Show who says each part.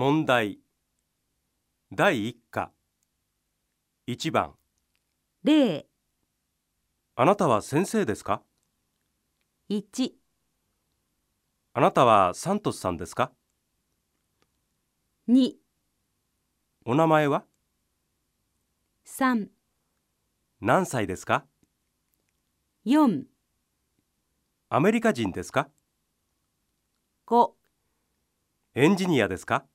Speaker 1: 問題。第1課。1番。
Speaker 2: 0、
Speaker 1: あなたは先生ですか
Speaker 2: ？1、
Speaker 1: あなたはサントスさんですか
Speaker 2: ？2、
Speaker 1: お名前は
Speaker 2: ？3、
Speaker 1: 何歳ですか
Speaker 2: ？4、
Speaker 1: アメリカ人ですか
Speaker 2: ？5
Speaker 1: エンジニアですか？